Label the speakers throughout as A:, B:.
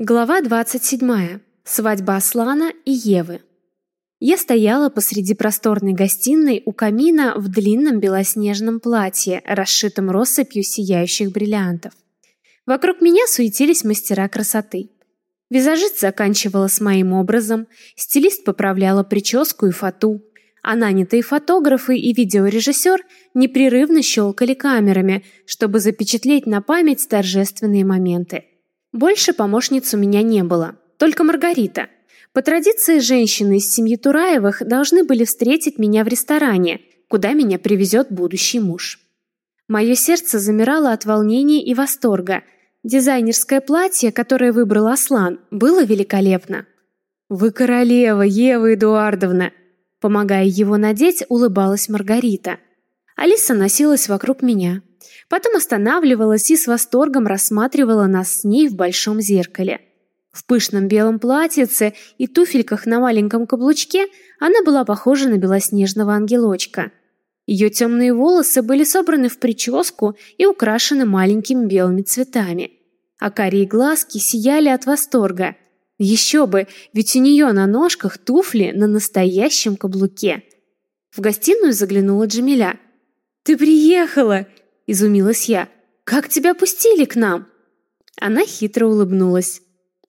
A: Глава 27. Свадьба Аслана и Евы. Я стояла посреди просторной гостиной у камина в длинном белоснежном платье, расшитом россыпью сияющих бриллиантов. Вокруг меня суетились мастера красоты. Визажист заканчивала с моим образом, стилист поправляла прическу и фату, а нанятые фотографы и видеорежиссер непрерывно щелкали камерами, чтобы запечатлеть на память торжественные моменты. Больше помощниц у меня не было, только Маргарита. По традиции, женщины из семьи Тураевых должны были встретить меня в ресторане, куда меня привезет будущий муж. Мое сердце замирало от волнения и восторга. Дизайнерское платье, которое выбрал Аслан, было великолепно. «Вы королева, Ева Эдуардовна!» Помогая его надеть, улыбалась Маргарита. Алиса носилась вокруг меня. Потом останавливалась и с восторгом рассматривала нас с ней в большом зеркале. В пышном белом платьице и туфельках на маленьком каблучке она была похожа на белоснежного ангелочка. Ее темные волосы были собраны в прическу и украшены маленькими белыми цветами. А карие глазки сияли от восторга. Еще бы, ведь у нее на ножках туфли на настоящем каблуке. В гостиную заглянула Джамиля. «Ты приехала!» Изумилась я. Как тебя пустили к нам? Она хитро улыбнулась.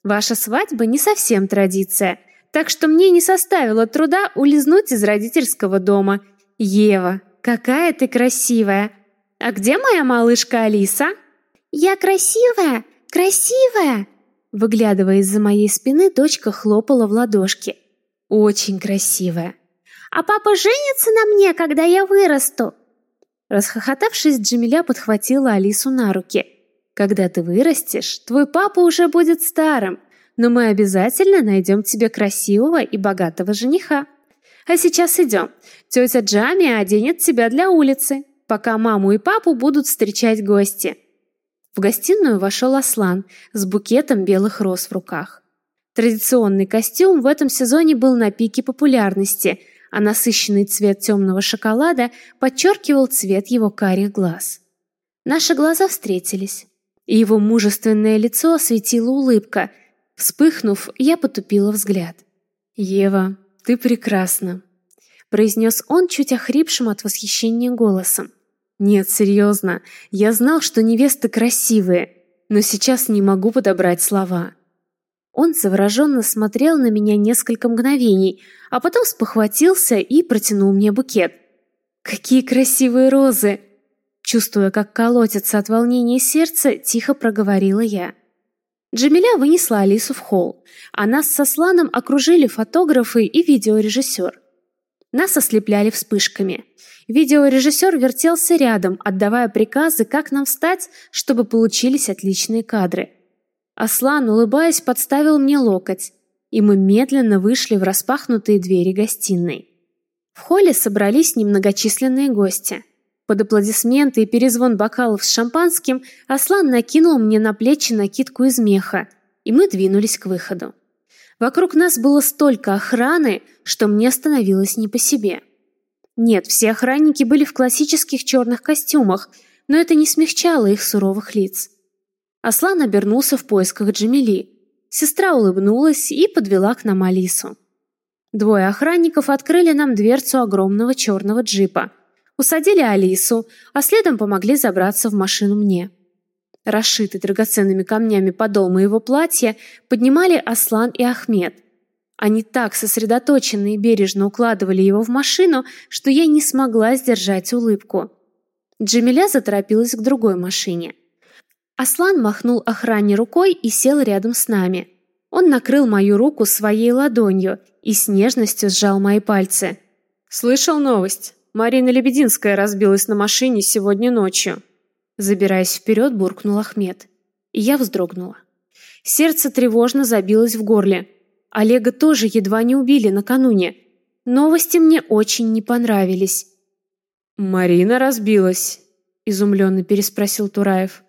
A: Ваша свадьба не совсем традиция, так что мне не составило труда улизнуть из родительского дома. Ева, какая ты красивая. А где моя малышка Алиса? Я красивая, красивая. Выглядывая из-за моей спины, дочка хлопала в ладошки. Очень красивая. А папа женится на мне, когда я вырасту. Расхохотавшись, Джамиля подхватила Алису на руки. «Когда ты вырастешь, твой папа уже будет старым, но мы обязательно найдем тебе красивого и богатого жениха. А сейчас идем. Тетя Джами оденет тебя для улицы, пока маму и папу будут встречать гости». В гостиную вошел Аслан с букетом белых роз в руках. Традиционный костюм в этом сезоне был на пике популярности – а насыщенный цвет темного шоколада подчеркивал цвет его карих глаз. Наши глаза встретились, и его мужественное лицо осветила улыбка. Вспыхнув, я потупила взгляд. «Ева, ты прекрасна», — произнес он чуть охрипшим от восхищения голосом. «Нет, серьезно, я знал, что невесты красивые, но сейчас не могу подобрать слова». Он завороженно смотрел на меня несколько мгновений, а потом спохватился и протянул мне букет. «Какие красивые розы!» Чувствуя, как колотится от волнения сердце, тихо проговорила я. Джамиля вынесла Алису в холл, а нас со Сланом окружили фотографы и видеорежиссер. Нас ослепляли вспышками. Видеорежиссер вертелся рядом, отдавая приказы, как нам встать, чтобы получились отличные кадры – Аслан, улыбаясь, подставил мне локоть, и мы медленно вышли в распахнутые двери гостиной. В холле собрались немногочисленные гости. Под аплодисменты и перезвон бокалов с шампанским Аслан накинул мне на плечи накидку из меха, и мы двинулись к выходу. Вокруг нас было столько охраны, что мне становилось не по себе. Нет, все охранники были в классических черных костюмах, но это не смягчало их суровых лиц. Аслан обернулся в поисках Джамили. Сестра улыбнулась и подвела к нам Алису. Двое охранников открыли нам дверцу огромного черного джипа. Усадили Алису, а следом помогли забраться в машину мне. Расшитый драгоценными камнями подол моего платья поднимали Аслан и Ахмед. Они так сосредоточенно и бережно укладывали его в машину, что я не смогла сдержать улыбку. Джамиля заторопилась к другой машине. Аслан махнул охране рукой и сел рядом с нами. Он накрыл мою руку своей ладонью и с нежностью сжал мои пальцы. «Слышал новость? Марина Лебединская разбилась на машине сегодня ночью». Забираясь вперед, буркнул Ахмед. И я вздрогнула. Сердце тревожно забилось в горле. Олега тоже едва не убили накануне. Новости мне очень не понравились. «Марина разбилась?» – изумленно переспросил Тураев.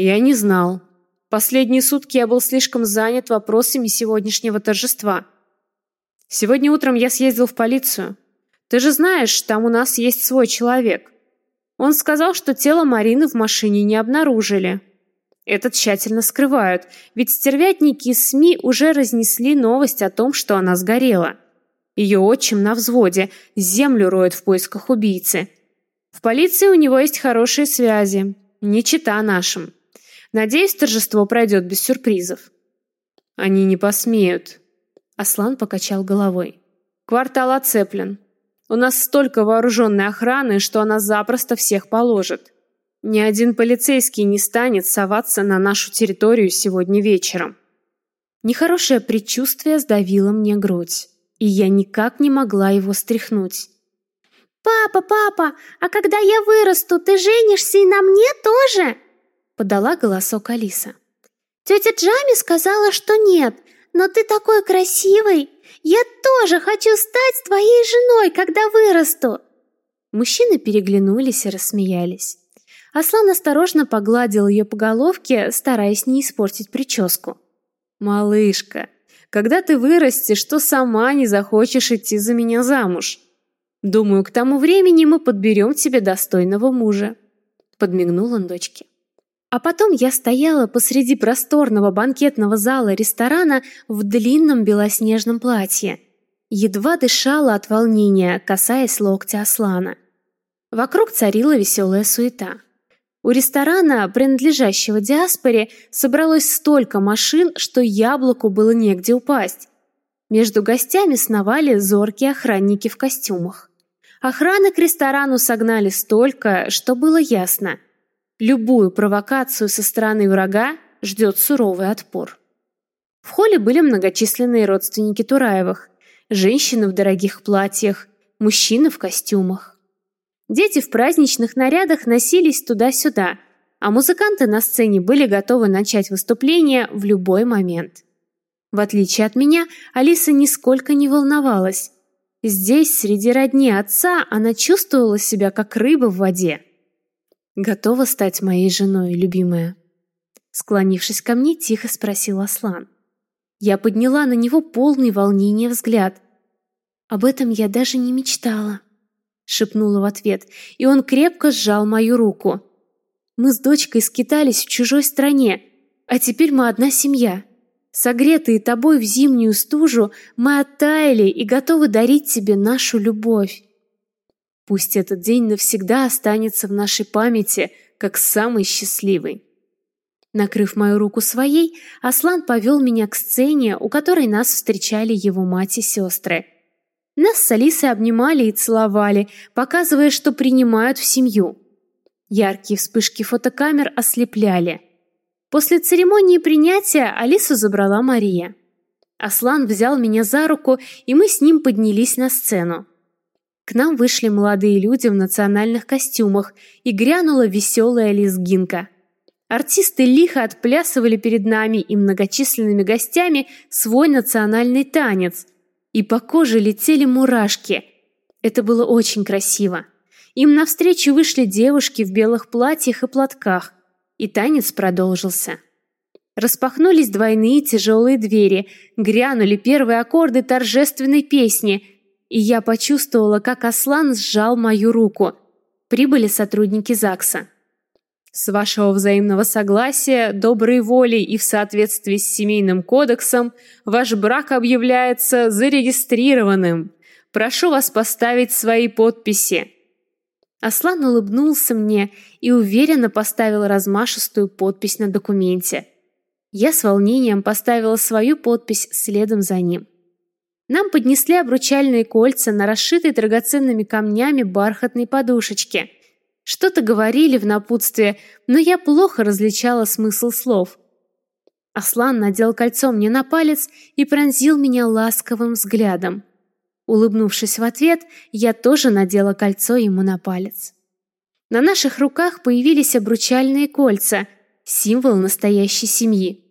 A: Я не знал. Последние сутки я был слишком занят вопросами сегодняшнего торжества. Сегодня утром я съездил в полицию. Ты же знаешь, там у нас есть свой человек. Он сказал, что тело Марины в машине не обнаружили. Это тщательно скрывают, ведь стервятники из СМИ уже разнесли новость о том, что она сгорела. Ее отчим на взводе, землю роет в поисках убийцы. В полиции у него есть хорошие связи, не чита нашим. Надеюсь, торжество пройдет без сюрпризов. Они не посмеют. Аслан покачал головой. Квартал оцеплен. У нас столько вооруженной охраны, что она запросто всех положит. Ни один полицейский не станет соваться на нашу территорию сегодня вечером. Нехорошее предчувствие сдавило мне грудь, и я никак не могла его стряхнуть.
B: «Папа, папа, а когда я вырасту, ты женишься и на мне тоже?» Подала голосок Алиса. «Тетя Джами сказала, что нет, но ты такой красивый. Я тоже хочу стать твоей женой, когда вырасту!»
A: Мужчины переглянулись и рассмеялись. Аслан осторожно погладил ее по головке, стараясь не испортить прическу. «Малышка, когда ты вырастешь, то сама не захочешь идти за меня замуж. Думаю, к тому времени мы подберем тебе достойного мужа», — подмигнул он дочке. А потом я стояла посреди просторного банкетного зала ресторана в длинном белоснежном платье. Едва дышала от волнения, касаясь локтя Аслана. Вокруг царила веселая суета. У ресторана, принадлежащего диаспоре, собралось столько машин, что яблоку было негде упасть. Между гостями сновали зоркие охранники в костюмах. Охраны к ресторану согнали столько, что было ясно. Любую провокацию со стороны врага ждет суровый отпор. В холле были многочисленные родственники Тураевых, женщины в дорогих платьях, мужчины в костюмах. Дети в праздничных нарядах носились туда-сюда, а музыканты на сцене были готовы начать выступление в любой момент. В отличие от меня, Алиса нисколько не волновалась. Здесь, среди родни отца, она чувствовала себя как рыба в воде. «Готова стать моей женой, любимая?» Склонившись ко мне, тихо спросил Аслан. Я подняла на него полный волнения взгляд. «Об этом я даже не мечтала» шепнула в ответ, и он крепко сжал мою руку. Мы с дочкой скитались в чужой стране, а теперь мы одна семья. Согретые тобой в зимнюю стужу, мы оттаяли и готовы дарить тебе нашу любовь. Пусть этот день навсегда останется в нашей памяти как самый счастливый. Накрыв мою руку своей, Аслан повел меня к сцене, у которой нас встречали его мать и сестры – нас с Алисой обнимали и целовали, показывая, что принимают в семью. Яркие вспышки фотокамер ослепляли. После церемонии принятия Алису забрала Мария. Аслан взял меня за руку, и мы с ним поднялись на сцену. К нам вышли молодые люди в национальных костюмах, и грянула веселая лезгинка. Артисты лихо отплясывали перед нами и многочисленными гостями свой национальный танец – и по коже летели мурашки. Это было очень красиво. Им навстречу вышли девушки в белых платьях и платках, и танец продолжился. Распахнулись двойные тяжелые двери, грянули первые аккорды торжественной песни, и я почувствовала, как Аслан сжал мою руку. Прибыли сотрудники ЗАГСа. С вашего взаимного согласия, доброй воли и в соответствии с семейным кодексом ваш брак объявляется зарегистрированным. Прошу вас поставить свои подписи. Аслан улыбнулся мне и уверенно поставил размашистую подпись на документе. Я с волнением поставила свою подпись следом за ним. Нам поднесли обручальные кольца на расшитой драгоценными камнями бархатной подушечке – что-то говорили в напутствие, но я плохо различала смысл слов. Аслан надел кольцо мне на палец и пронзил меня ласковым взглядом. Улыбнувшись в ответ, я тоже надела кольцо ему на палец. На наших руках появились обручальные кольца, символ настоящей семьи.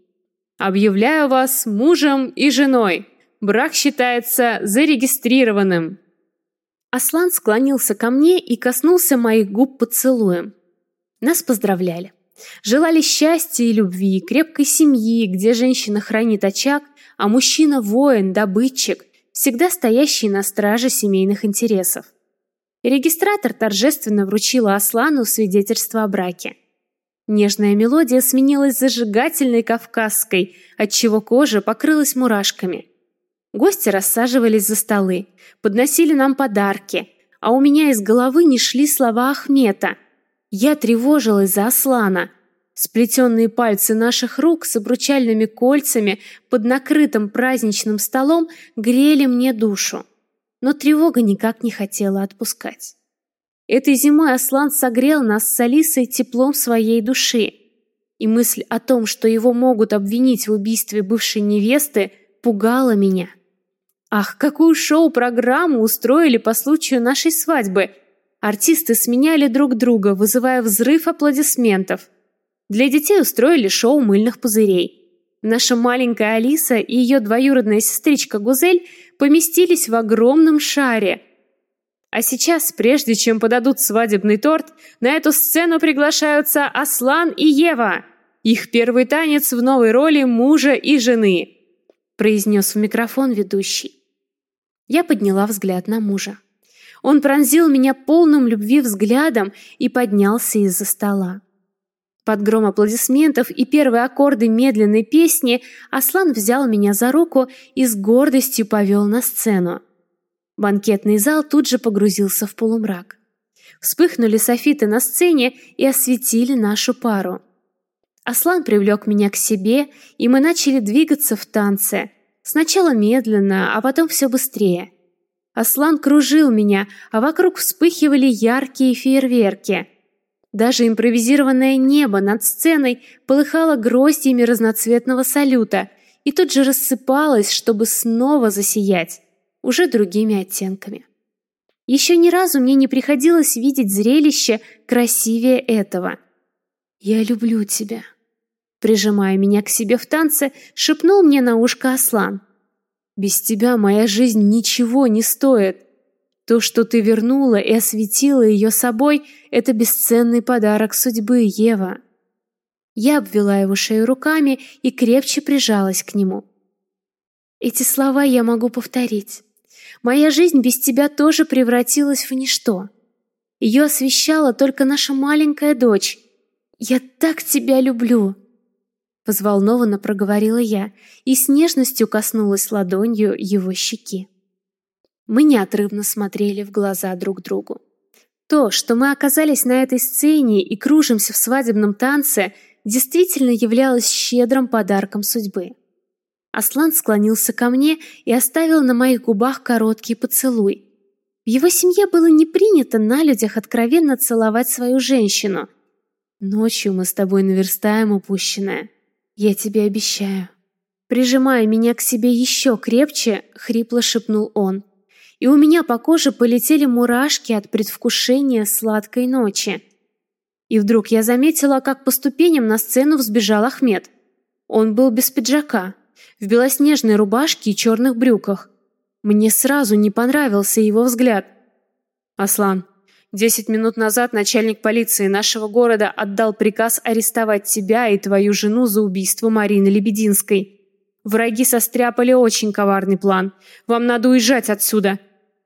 A: Объявляю вас мужем и женой. Брак считается зарегистрированным. Аслан склонился ко мне и коснулся моих губ поцелуем. Нас поздравляли. Желали счастья и любви, крепкой семьи, где женщина хранит очаг, а мужчина – воин, добытчик, всегда стоящий на страже семейных интересов. Регистратор торжественно вручила Аслану свидетельство о браке. Нежная мелодия сменилась зажигательной кавказской, отчего кожа покрылась мурашками. Гости рассаживались за столы, подносили нам подарки, а у меня из головы не шли слова Ахмета. Я тревожилась за Аслана. Сплетенные пальцы наших рук с обручальными кольцами под накрытым праздничным столом грели мне душу. Но тревога никак не хотела отпускать. Этой зимой Аслан согрел нас с Алисой теплом своей души. И мысль о том, что его могут обвинить в убийстве бывшей невесты, пугала меня. Ах, какую шоу-программу устроили по случаю нашей свадьбы! Артисты сменяли друг друга, вызывая взрыв аплодисментов. Для детей устроили шоу мыльных пузырей. Наша маленькая Алиса и ее двоюродная сестричка Гузель поместились в огромном шаре. А сейчас, прежде чем подадут свадебный торт, на эту сцену приглашаются Аслан и Ева. Их первый танец в новой роли мужа и жены, произнес в микрофон ведущий. Я подняла взгляд на мужа. Он пронзил меня полным любви взглядом и поднялся из-за стола. Под гром аплодисментов и первые аккорды медленной песни Аслан взял меня за руку и с гордостью повел на сцену. Банкетный зал тут же погрузился в полумрак. Вспыхнули софиты на сцене и осветили нашу пару. Аслан привлек меня к себе, и мы начали двигаться в танце, Сначала медленно, а потом все быстрее. Аслан кружил меня, а вокруг вспыхивали яркие фейерверки. Даже импровизированное небо над сценой полыхало гроздьями разноцветного салюта и тут же рассыпалось, чтобы снова засиять, уже другими оттенками. Еще ни разу мне не приходилось видеть зрелище красивее этого. «Я люблю тебя», Прижимая меня к себе в танце, шепнул мне на ушко Аслан. «Без тебя моя жизнь ничего не стоит. То, что ты вернула и осветила ее собой, это бесценный подарок судьбы, Ева». Я обвела его шею руками и крепче прижалась к нему. Эти слова я могу повторить. Моя жизнь без тебя тоже превратилась в ничто. Ее освещала только наша маленькая дочь. Я так тебя люблю. Взволнованно проговорила я и с нежностью коснулась ладонью его щеки. Мы неотрывно смотрели в глаза друг другу. То, что мы оказались на этой сцене и кружимся в свадебном танце, действительно являлось щедрым подарком судьбы. Аслан склонился ко мне и оставил на моих губах короткий поцелуй. В его семье было не принято на людях откровенно целовать свою женщину. Ночью мы с тобой наверстаем упущенное. «Я тебе обещаю». Прижимая меня к себе еще крепче, хрипло шепнул он. И у меня по коже полетели мурашки от предвкушения сладкой ночи. И вдруг я заметила, как по ступеням на сцену взбежал Ахмед. Он был без пиджака, в белоснежной рубашке и черных брюках. Мне сразу не понравился его взгляд. «Аслан, Десять минут назад начальник полиции нашего города отдал приказ арестовать тебя и твою жену за убийство Марины Лебединской. Враги состряпали очень коварный план. Вам надо уезжать отсюда.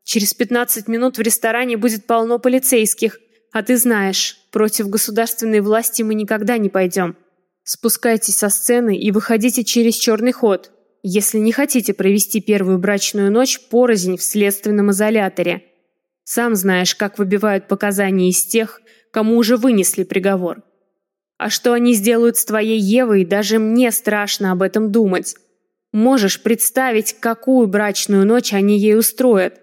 A: Через 15 минут в ресторане будет полно полицейских. А ты знаешь, против государственной власти мы никогда не пойдем. Спускайтесь со сцены и выходите через черный ход, если не хотите провести первую брачную ночь порознь в следственном изоляторе. Сам знаешь, как выбивают показания из тех, кому уже вынесли приговор. А что они сделают с твоей Евой, даже мне страшно об этом думать. Можешь представить, какую брачную ночь они ей устроят.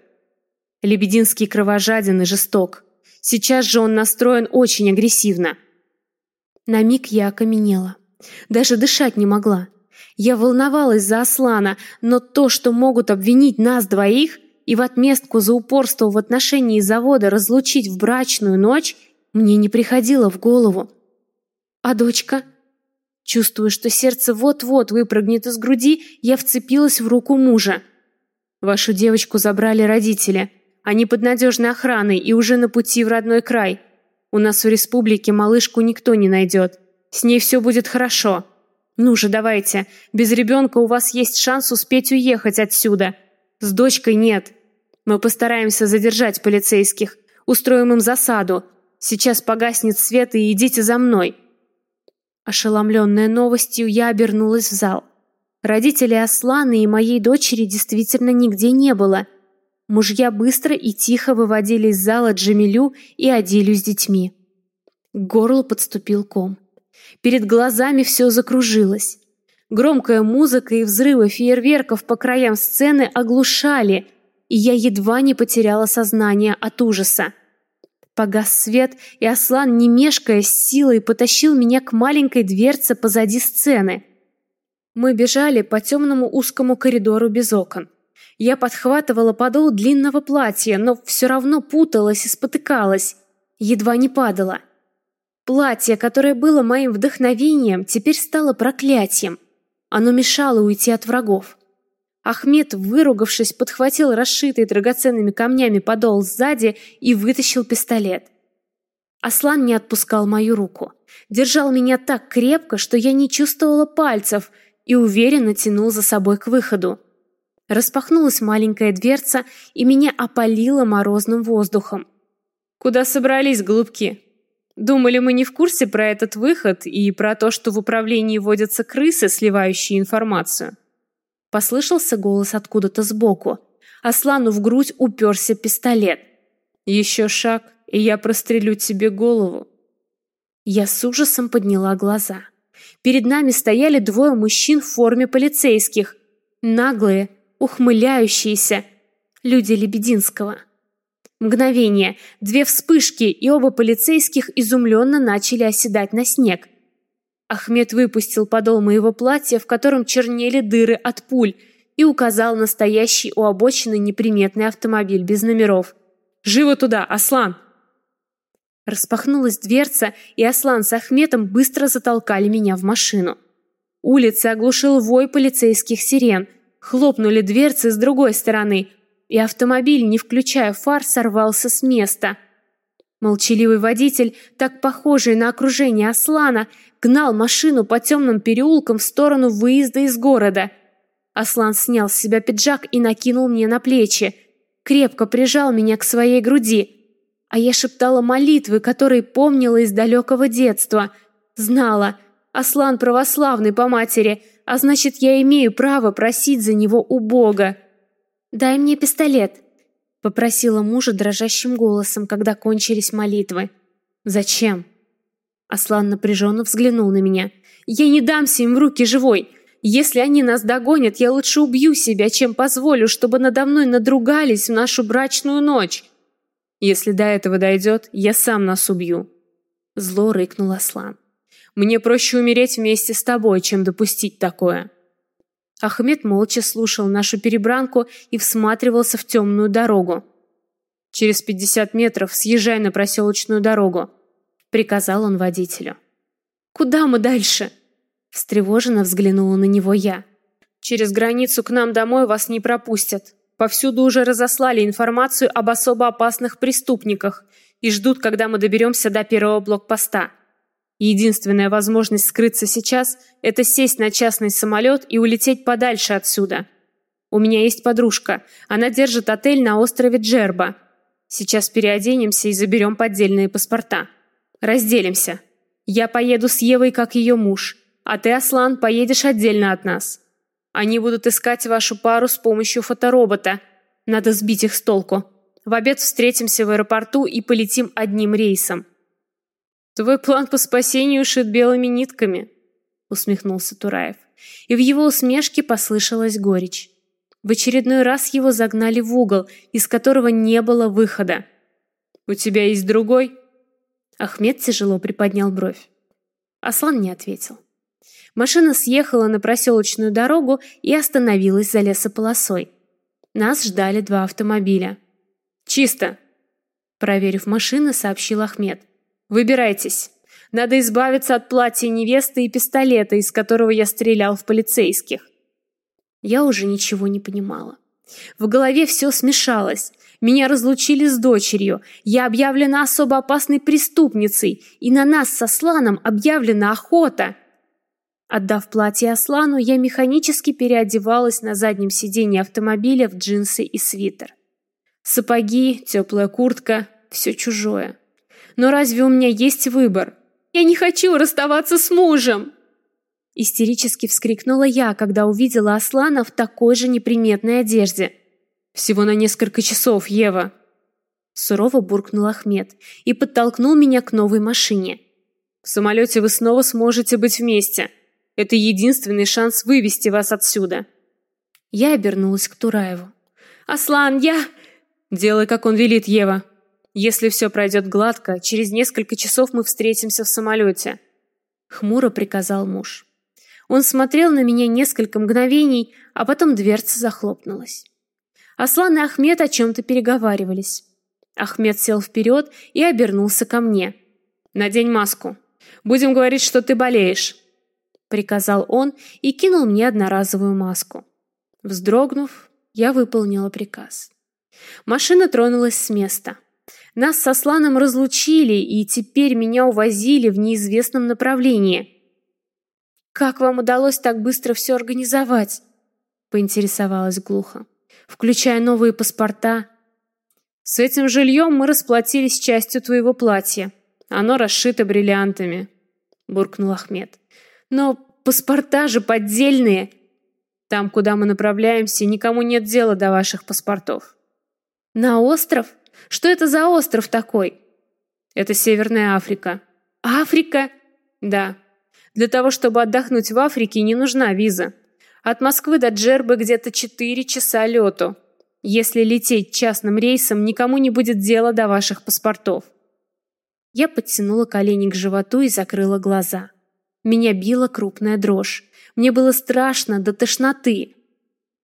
A: Лебединский кровожаден и жесток. Сейчас же он настроен очень агрессивно. На миг я окаменела. Даже дышать не могла. Я волновалась за Аслана, но то, что могут обвинить нас двоих – и в отместку за упорство в отношении завода разлучить в брачную ночь мне не приходило в голову. А дочка? Чувствуя, что сердце вот-вот выпрыгнет из груди, я вцепилась в руку мужа. Вашу девочку забрали родители. Они под надежной охраной и уже на пути в родной край. У нас в республике малышку никто не найдет. С ней все будет хорошо. Ну же, давайте. Без ребенка у вас есть шанс успеть уехать отсюда. С дочкой нет. Мы постараемся задержать полицейских, устроим им засаду. Сейчас погаснет свет и идите за мной. Ошеломленная новостью, я обернулась в зал. Родителей Аслана и моей дочери действительно нигде не было. Мужья быстро и тихо выводили из зала Джамилю и Адилю с детьми. К горлу подступил ком. Перед глазами все закружилось. Громкая музыка и взрывы фейерверков по краям сцены оглушали, и я едва не потеряла сознание от ужаса. Погас свет, и Аслан, не мешкая с силой, потащил меня к маленькой дверце позади сцены. Мы бежали по темному узкому коридору без окон. Я подхватывала подол длинного платья, но все равно путалась и спотыкалась. Едва не падала. Платье, которое было моим вдохновением, теперь стало проклятием. Оно мешало уйти от врагов. Ахмед, выругавшись, подхватил расшитый драгоценными камнями подол сзади и вытащил пистолет. Аслан не отпускал мою руку. Держал меня так крепко, что я не чувствовала пальцев и уверенно тянул за собой к выходу. Распахнулась маленькая дверца, и меня опалило морозным воздухом. «Куда собрались, голубки?» Думали, мы не в курсе про этот выход и про то, что в управлении водятся крысы, сливающие информацию. Послышался голос откуда-то сбоку. Аслану в грудь уперся пистолет. «Еще шаг, и я прострелю тебе голову». Я с ужасом подняла глаза. Перед нами стояли двое мужчин в форме полицейских. Наглые, ухмыляющиеся. Люди Лебединского. Мгновение, две вспышки, и оба полицейских изумленно начали оседать на снег. Ахмед выпустил подол моего платья, в котором чернели дыры от пуль, и указал на стоящий у обочины неприметный автомобиль без номеров. «Живо туда, Аслан!» Распахнулась дверца, и Аслан с Ахметом быстро затолкали меня в машину. Улица оглушил вой полицейских сирен. Хлопнули дверцы с другой стороны, и автомобиль, не включая фар, сорвался с места. Молчаливый водитель, так похожий на окружение Аслана, гнал машину по темным переулкам в сторону выезда из города. Аслан снял с себя пиджак и накинул мне на плечи. Крепко прижал меня к своей груди. А я шептала молитвы, которые помнила из далекого детства. Знала, Аслан православный по матери, а значит, я имею право просить за него у Бога. «Дай мне пистолет», — попросила мужа дрожащим голосом, когда кончились молитвы. «Зачем?» Аслан напряженно взглянул на меня. «Я не дамся им в руки живой. Если они нас догонят, я лучше убью себя, чем позволю, чтобы надо мной надругались в нашу брачную ночь. Если до этого дойдет, я сам нас убью». Зло рыкнул Аслан. «Мне проще умереть вместе с тобой, чем допустить такое». Ахмед молча слушал нашу перебранку и всматривался в темную дорогу. «Через пятьдесят метров съезжай на проселочную дорогу», — приказал он водителю. «Куда мы дальше?» Встревоженно взглянула на него я. «Через границу к нам домой вас не пропустят. Повсюду уже разослали информацию об особо опасных преступниках и ждут, когда мы доберемся до первого блокпоста. Единственная возможность скрыться сейчас – это сесть на частный самолет и улететь подальше отсюда. У меня есть подружка. Она держит отель на острове Джерба. Сейчас переоденемся и заберем поддельные паспорта. Разделимся. Я поеду с Евой как ее муж, а ты, Аслан, поедешь отдельно от нас. Они будут искать вашу пару с помощью фоторобота. Надо сбить их с толку. В обед встретимся в аэропорту и полетим одним рейсом. «Твой план по спасению шит белыми нитками», — усмехнулся Тураев. И в его усмешке послышалась горечь. В очередной раз его загнали в угол, из которого не было выхода. «У тебя есть другой?» Ахмед тяжело приподнял бровь. Аслан не ответил. Машина съехала на проселочную дорогу и остановилась за лесополосой. Нас ждали два автомобиля. «Чисто!» Проверив машины, сообщил Ахмед. Выбирайтесь. Надо избавиться от платья невесты и пистолета, из которого я стрелял в полицейских. Я уже ничего не понимала. В голове все смешалось. Меня разлучили с дочерью. Я объявлена особо опасной преступницей, и на нас со Сланом объявлена охота. Отдав платье Аслану, я механически переодевалась на заднем сиденье автомобиля в джинсы и свитер. Сапоги, теплая куртка – все чужое. Но разве у меня есть выбор? Я не хочу расставаться с мужем!» Истерически вскрикнула я, когда увидела Аслана в такой же неприметной одежде. «Всего на несколько часов, Ева!» Сурово буркнул Ахмед и подтолкнул меня к новой машине. «В самолете вы снова сможете быть вместе. Это единственный шанс вывести вас отсюда». Я обернулась к Тураеву. «Аслан, я...» «Делай, как он велит, Ева. Если все пройдет гладко, через несколько часов мы встретимся в самолете», — хмуро приказал муж. Он смотрел на меня несколько мгновений, а потом дверца захлопнулась. Аслан и Ахмед о чем-то переговаривались. Ахмед сел вперед и обернулся ко мне. «Надень маску. Будем говорить, что ты болеешь», — приказал он и кинул мне одноразовую маску. Вздрогнув, я выполнила приказ. Машина тронулась с места. Нас со Сланом разлучили, и теперь меня увозили в неизвестном направлении. «Как вам удалось так быстро все организовать?» — поинтересовалась глухо. «Включая новые паспорта». «С этим жильем мы расплатились частью твоего платья. Оно расшито бриллиантами», — буркнул Ахмед. «Но паспорта же поддельные. Там, куда мы направляемся, никому нет дела до ваших паспортов». «На остров? Что это за остров такой?» «Это Северная Африка». «Африка?» «Да. Для того, чтобы отдохнуть в Африке, не нужна виза. От Москвы до Джербы где-то 4 часа лету. Если лететь частным рейсом, никому не будет дела до ваших паспортов». Я подтянула колени к животу и закрыла глаза. Меня била крупная дрожь. Мне было страшно до тошноты.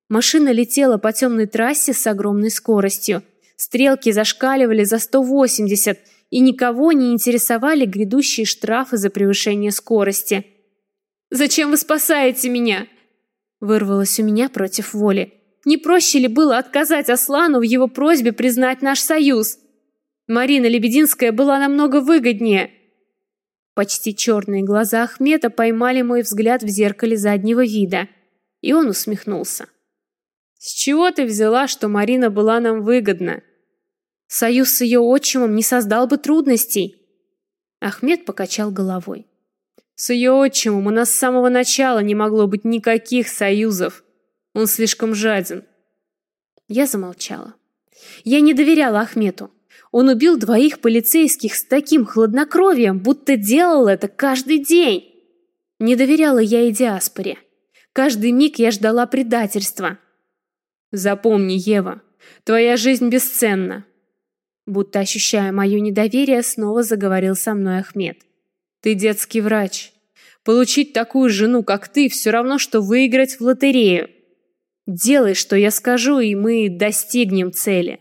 A: Машина летела по темной трассе с огромной скоростью. Стрелки зашкаливали за 180, и никого не интересовали грядущие штрафы за превышение скорости. «Зачем вы спасаете меня?» Вырвалось у меня против воли. «Не проще ли было отказать Аслану в его просьбе признать наш союз? Марина Лебединская была намного выгоднее». Почти черные глаза Ахмета поймали мой взгляд в зеркале заднего вида, и он усмехнулся. С чего ты взяла, что Марина была нам выгодна? Союз с ее отчимом не создал бы трудностей. Ахмед покачал головой. С ее отчимом у нас с самого начала не могло быть никаких союзов. Он слишком жаден. Я замолчала. Я не доверяла Ахмету. Он убил двоих полицейских с таким хладнокровием, будто делал это каждый день. Не доверяла я и диаспоре. Каждый миг я ждала предательства. Запомни, Ева, твоя жизнь бесценна. Будто ощущая мое недоверие, снова заговорил со мной Ахмед. Ты детский врач. Получить такую жену, как ты, все равно, что выиграть в лотерею. Делай, что я скажу, и мы достигнем цели.